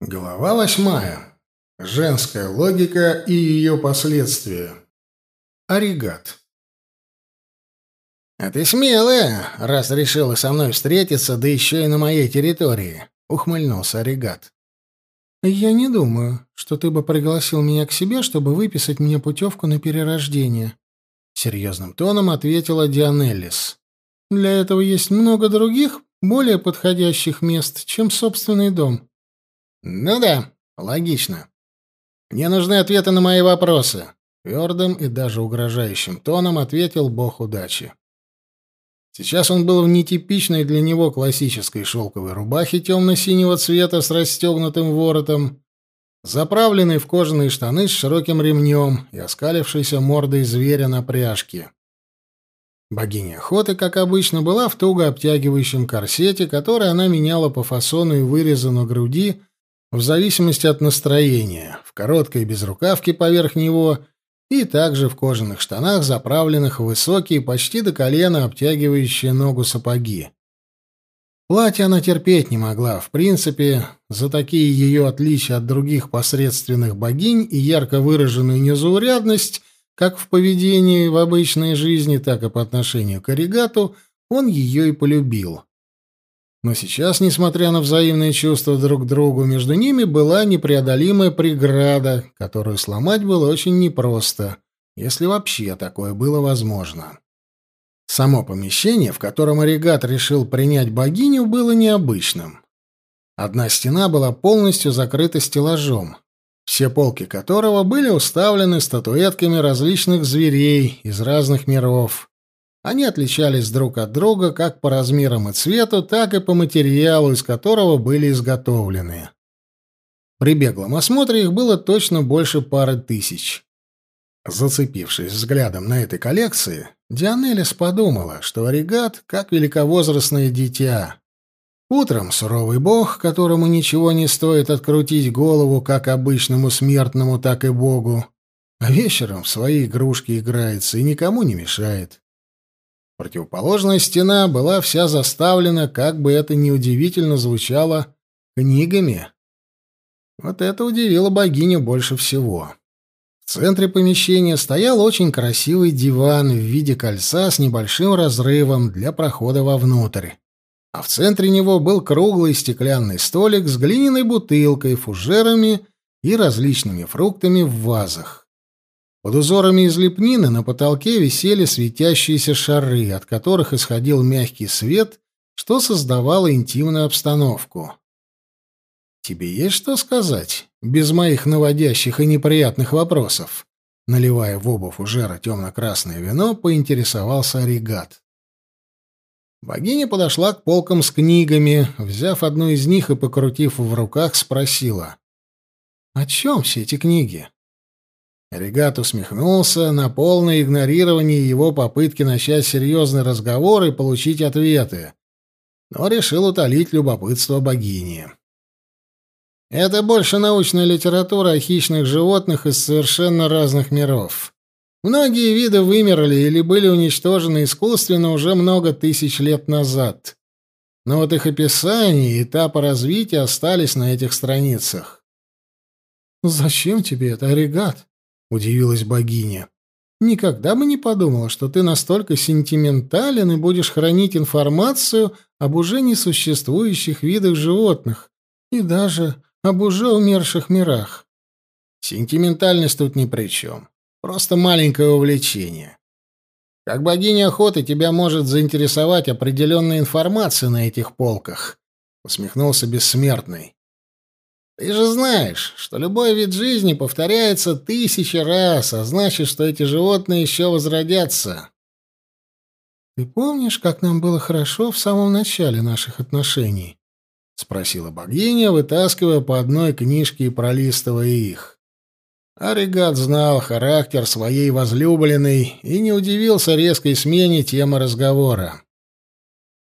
Глава восьмая. Женская логика и ее последствия. Оригат. «А ты смелая, раз решила со мной встретиться, да еще и на моей территории», — ухмыльнулся Оригат. «Я не думаю, что ты бы пригласил меня к себе, чтобы выписать мне путевку на перерождение», — серьезным тоном ответила Дианеллис. «Для этого есть много других, более подходящих мест, чем собственный дом». «Ну да, логично. Мне нужны ответы на мои вопросы», — твердым и даже угрожающим тоном ответил бог удачи. Сейчас он был в нетипичной для него классической шелковой рубахе темно-синего цвета с расстегнутым воротом, заправленный в кожаные штаны с широким ремнем и оскалившейся мордой зверя на пряжке. Богиня охоты, как обычно, была в туго обтягивающем корсете, который она меняла по фасону и вырезу на груди в зависимости от настроения, в короткой безрукавке поверх него и также в кожаных штанах, заправленных в высокие, почти до колена обтягивающие ногу сапоги. Платье она терпеть не могла, в принципе, за такие ее отличия от других посредственных богинь и ярко выраженную незаурядность, как в поведении в обычной жизни, так и по отношению к Оригату, он ее и полюбил. Но сейчас, несмотря на взаимные чувства друг к другу, между ними была непреодолимая преграда, которую сломать было очень непросто, если вообще такое было возможно. Само помещение, в котором Оригат решил принять богиню, было необычным. Одна стена была полностью закрыта стеллажом, все полки которого были уставлены статуэтками различных зверей из разных миров, они отличались друг от друга как по размерам и цвету, так и по материалу, из которого были изготовлены. При беглом осмотре их было точно больше пары тысяч. Зацепившись взглядом на этой коллекции, Дианелис подумала, что Оригат как великовозрастное дитя. Утром суровый бог, которому ничего не стоит открутить голову как обычному смертному, так и богу, а вечером в свои игрушки играется и никому не мешает. Противоположная стена была вся заставлена, как бы это ни удивительно звучало, книгами. Вот это удивило богиню больше всего. В центре помещения стоял очень красивый диван в виде кольца с небольшим разрывом для прохода вовнутрь. А в центре него был круглый стеклянный столик с глиняной бутылкой, фужерами и различными фруктами в вазах. Под узорами из лепнины на потолке висели светящиеся шары, от которых исходил мягкий свет, что создавало интимную обстановку. «Тебе есть что сказать, без моих наводящих и неприятных вопросов?» Наливая в оба фужера темно-красное вино, поинтересовался Оригат. Богиня подошла к полкам с книгами, взяв одну из них и покрутив в руках, спросила. «О чем все эти книги?» Регат усмехнулся на полное игнорирование его попытки начать серьезный разговор и получить ответы, но решил утолить любопытство богини. Это больше научная литература о хищных животных из совершенно разных миров. Многие виды вымерли или были уничтожены искусственно уже много тысяч лет назад. Но вот их описание и этапы развития остались на этих страницах. «Зачем тебе это, Оригат?» — удивилась богиня. «Никогда бы не подумала, что ты настолько сентиментален и будешь хранить информацию об уже несуществующих видах животных и даже об уже умерших мирах». «Сентиментальность тут ни при чем. Просто маленькое увлечение. Как богиня охоты тебя может заинтересовать определенная информация на этих полках», — усмехнулся бессмертный. Ты же знаешь, что любой вид жизни повторяется тысячи раз, а значит, что эти животные еще возродятся. Ты помнишь, как нам было хорошо в самом начале наших отношений? спросила богиня, вытаскивая по одной книжке и пролистывая их. Аригат знал характер своей возлюбленной и не удивился резкой смене темы разговора.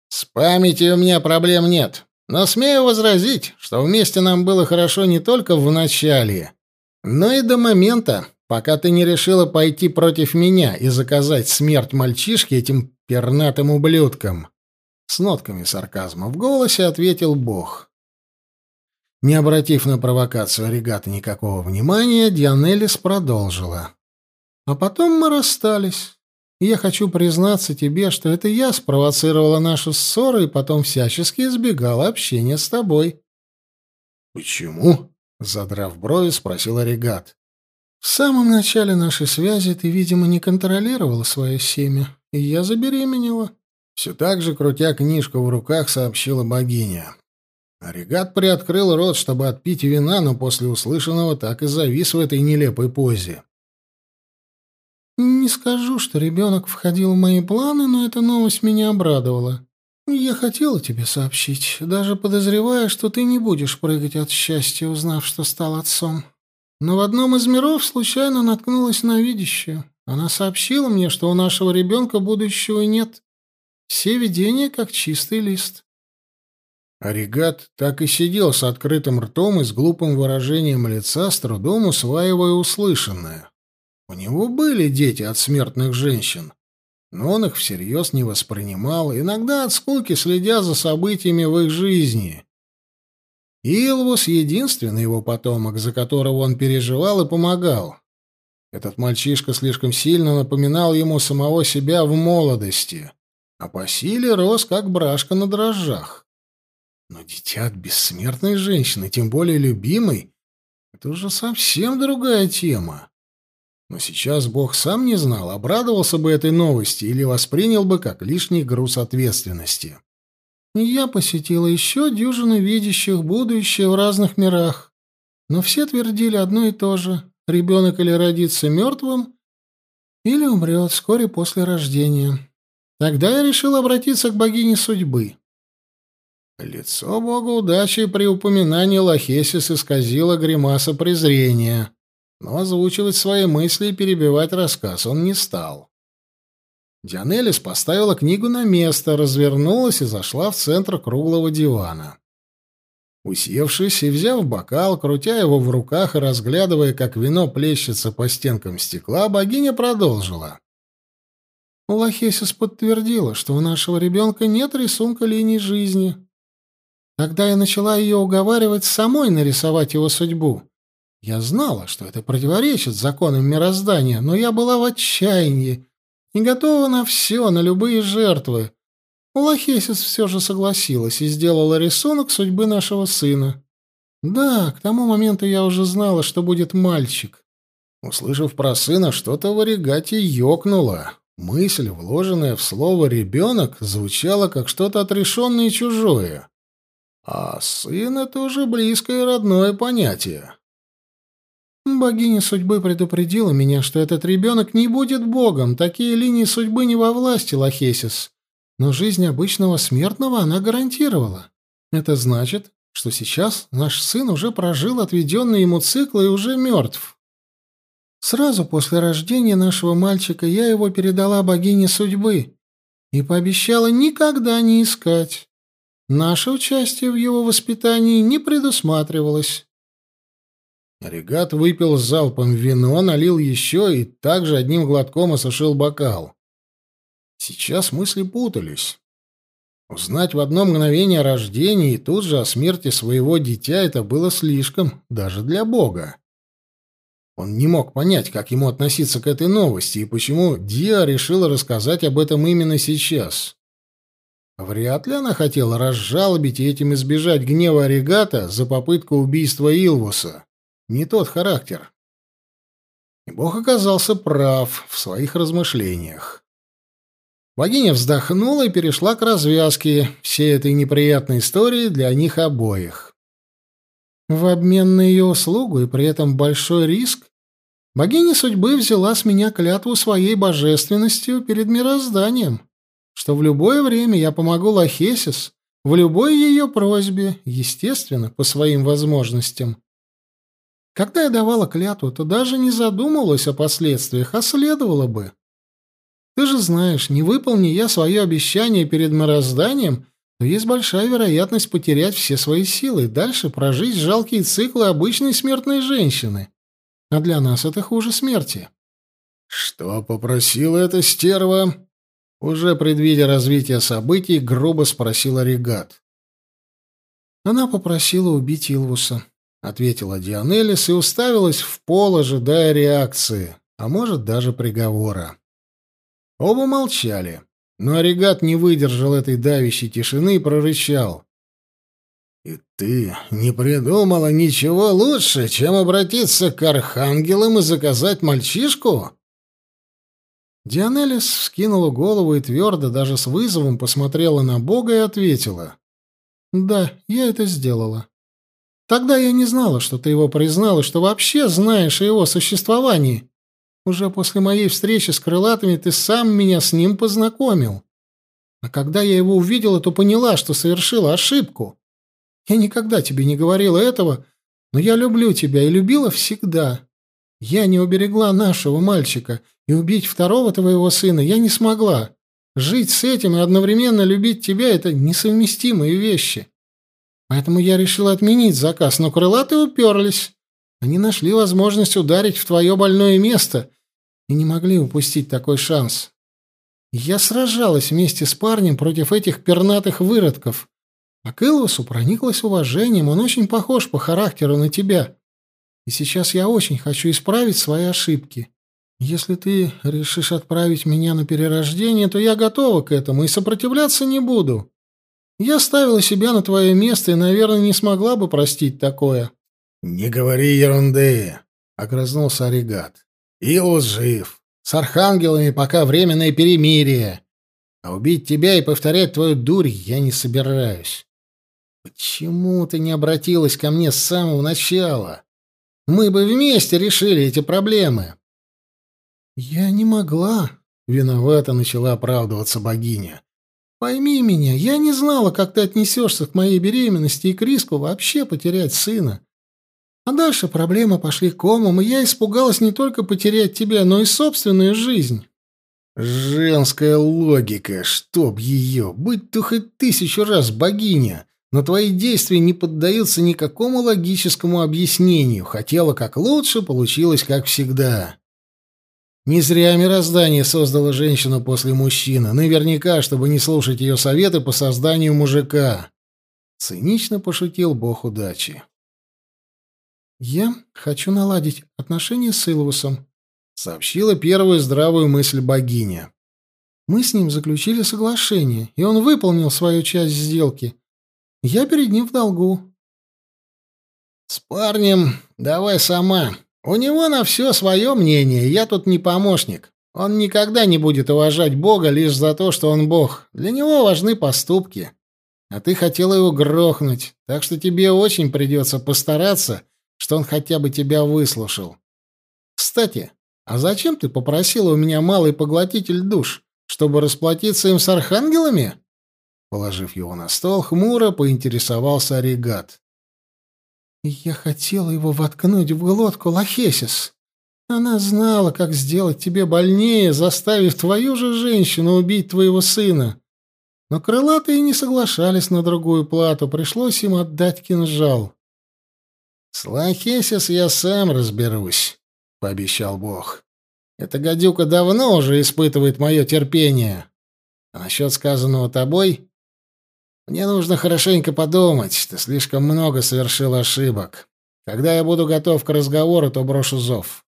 «С памятью у меня проблем нет. Но смею возразить, что вместе нам было хорошо не только в начале, но и до момента, пока ты не решила пойти против меня и заказать смерть мальчишки этим пернатым ублюдкам. С нотками сарказма в голосе ответил Бог. Не обратив на провокацию регата никакого внимания, Дианелис продолжила. «А потом мы расстались. И я хочу признаться тебе, что это я спровоцировала нашу ссору и потом всячески избегала общения с тобой». «Почему?» — задрав брови, спросил регат. «В самом начале нашей связи ты, видимо, не контролировала свое семя, и я забеременела». Все так же, крутя книжку в руках, сообщила богиня. Оригат приоткрыл рот, чтобы отпить вина, но после услышанного так и завис в этой нелепой позе. «Не скажу, что ребенок входил в мои планы, но эта новость меня обрадовала. Я хотела тебе сообщить, даже подозревая, что ты не будешь прыгать от счастья, узнав, что стал отцом. Но в одном из миров случайно наткнулась на видящую. Она сообщила мне, что у нашего ребенка будущего нет. Все видения как чистый лист». Оригат так и сидел с открытым ртом и с глупым выражением лица, с трудом усваивая услышанное. У него были дети от смертных женщин, но он их всерьез не воспринимал, иногда от скуки следя за событиями в их жизни. Илвус — единственный его потомок, за которого он переживал и помогал. Этот мальчишка слишком сильно напоминал ему самого себя в молодости, а по силе рос, как брашка на дрожжах. Но дитя от бессмертной женщины, тем более любимой, это уже совсем другая тема. Но сейчас Бог сам не знал, обрадовался бы этой новости или воспринял бы как лишний груз ответственности. Я посетила еще дюжину видящих будущее в разных мирах, но все твердили одно и то же. Ребенок или родится мертвым, или умрет вскоре после рождения. Тогда я решил обратиться к богине судьбы. Лицо бога удачи при упоминании Лохесис исказило гримаса презрения, но озвучивать свои мысли и перебивать рассказ он не стал. Дианелис поставила книгу на место, развернулась и зашла в центр круглого дивана. Усевшись и взяв бокал, крутя его в руках и разглядывая, как вино плещется по стенкам стекла, богиня продолжила. Лохесис подтвердила, что у нашего ребенка нет рисунка линий жизни. Тогда я начала ее уговаривать самой нарисовать его судьбу. Я знала, что это противоречит законам мироздания, но я была в отчаянии и готова на все, на любые жертвы. Лохесис все же согласилась и сделала рисунок судьбы нашего сына. Да, к тому моменту я уже знала, что будет мальчик. Услышав про сына, что-то в оригате ёкнуло. Мысль, вложенная в слово «ребенок», звучала как что-то отрешенное и чужое. А сын — это уже близкое и родное понятие. Богиня судьбы предупредила меня, что этот ребенок не будет богом. Такие линии судьбы не во власти Лохесис. Но жизнь обычного смертного она гарантировала. Это значит, что сейчас наш сын уже прожил отведенный ему цикл и уже мертв. Сразу после рождения нашего мальчика я его передала богине судьбы и пообещала никогда не искать. Наше участие в его воспитании не предусматривалось. Регат выпил залпом вино, налил еще и также одним глотком осушил бокал. Сейчас мысли путались. Узнать в одно мгновение рождения и тут же о смерти своего дитя это было слишком, даже для Бога. Он не мог понять, как ему относиться к этой новости и почему Диа решила рассказать об этом именно сейчас. Вряд ли она хотела разжалобить и этим избежать гнева Оригата за попытку убийства Илвуса. Не тот характер. И Бог оказался прав в своих размышлениях. Богиня вздохнула и перешла к развязке всей этой неприятной истории для них обоих. В обмен на ее услугу и при этом большой риск богиня судьбы взяла с меня клятву своей божественностью перед мирозданием что в любое время я помогу Лохесис в любой ее просьбе, естественно, по своим возможностям. Когда я давала клятву, то даже не задумывалась о последствиях, а следовало бы. Ты же знаешь, не выполни я свое обещание перед мирозданием, то есть большая вероятность потерять все свои силы и дальше прожить жалкие циклы обычной смертной женщины. А для нас это хуже смерти. «Что попросила эта стерва?» Уже предвидя развитие событий, грубо спросил Оригат. Она попросила убить Илвуса, ответила Дионелис и уставилась в пол, ожидая реакции, а может даже приговора. Оба молчали, но Оригат не выдержал этой давящей тишины и прорычал: «И ты не придумала ничего лучше, чем обратиться к архангелам и заказать мальчишку?» Дионелис вскинула голову и твердо, даже с вызовом, посмотрела на Бога и ответила. «Да, я это сделала. Тогда я не знала, что ты его признал и что вообще знаешь о его существовании. Уже после моей встречи с крылатыми ты сам меня с ним познакомил. А когда я его увидела, то поняла, что совершила ошибку. Я никогда тебе не говорила этого, но я люблю тебя и любила всегда. Я не уберегла нашего мальчика, и убить второго твоего сына я не смогла. Жить с этим и одновременно любить тебя — это несовместимые вещи. Поэтому я решила отменить заказ, но крылатые уперлись. Они нашли возможность ударить в твое больное место и не могли упустить такой шанс. Я сражалась вместе с парнем против этих пернатых выродков. А к Илвусу прониклась уважением, он очень похож по характеру на тебя. И сейчас я очень хочу исправить свои ошибки. Если ты решишь отправить меня на перерождение, то я готова к этому и сопротивляться не буду. Я ставила себя на твое место и, наверное, не смогла бы простить такое. — Не говори ерунды, — огрызнулся Оригат. — Илус жив. С архангелами пока временное перемирие. А убить тебя и повторять твою дурь я не собираюсь. Почему ты не обратилась ко мне с самого начала? Мы бы вместе решили эти проблемы. Я не могла, виновато начала оправдываться богиня. Пойми меня, я не знала, как ты отнесешься к моей беременности и к риску вообще потерять сына. А дальше проблемы пошли комом, и я испугалась не только потерять тебя, но и собственную жизнь. Женская логика, чтоб ее, будь то хоть тысячу раз богиня, но твои действия не поддаются никакому логическому объяснению. Хотела как лучше, получилось как всегда. Не зря мироздание создало женщину после мужчины, наверняка, чтобы не слушать ее советы по созданию мужика. Цинично пошутил бог удачи. «Я хочу наладить отношения с Илвусом», — сообщила первую здравую мысль богиня. «Мы с ним заключили соглашение, и он выполнил свою часть сделки. Я перед ним в долгу». «С парнем давай сама», у него на все свое мнение, я тут не помощник. Он никогда не будет уважать Бога лишь за то, что он Бог. Для него важны поступки. А ты хотела его грохнуть, так что тебе очень придется постараться, что он хотя бы тебя выслушал. Кстати, а зачем ты попросила у меня малый поглотитель душ, чтобы расплатиться им с архангелами? Положив его на стол, хмуро поинтересовался Оригат. Я хотела его воткнуть в глотку, Лахесис. Она знала, как сделать тебе больнее, заставив твою же женщину убить твоего сына. Но крылатые не соглашались на другую плату, пришлось им отдать кинжал. — С Лахесис я сам разберусь, — пообещал Бог. — Эта гадюка давно уже испытывает мое терпение. А насчет сказанного тобой мне нужно хорошенько подумать. Ты слишком много совершил ошибок. Когда я буду готов к разговору, то брошу зов.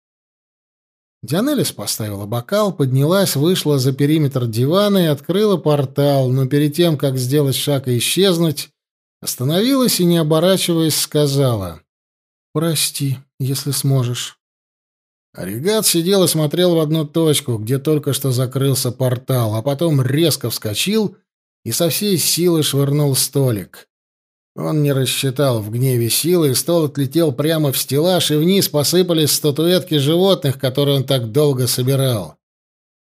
Дианелис поставила бокал, поднялась, вышла за периметр дивана и открыла портал, но перед тем, как сделать шаг и исчезнуть, остановилась и, не оборачиваясь, сказала «Прости, если сможешь». Оригат сидел и смотрел в одну точку, где только что закрылся портал, а потом резко вскочил и со всей силы швырнул столик. Он не рассчитал в гневе силы, и стол отлетел прямо в стеллаж, и вниз посыпались статуэтки животных, которые он так долго собирал.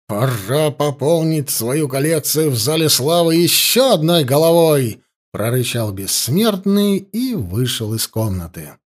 «Пора пополнить свою коллекцию в зале славы еще одной головой!» — прорычал бессмертный и вышел из комнаты.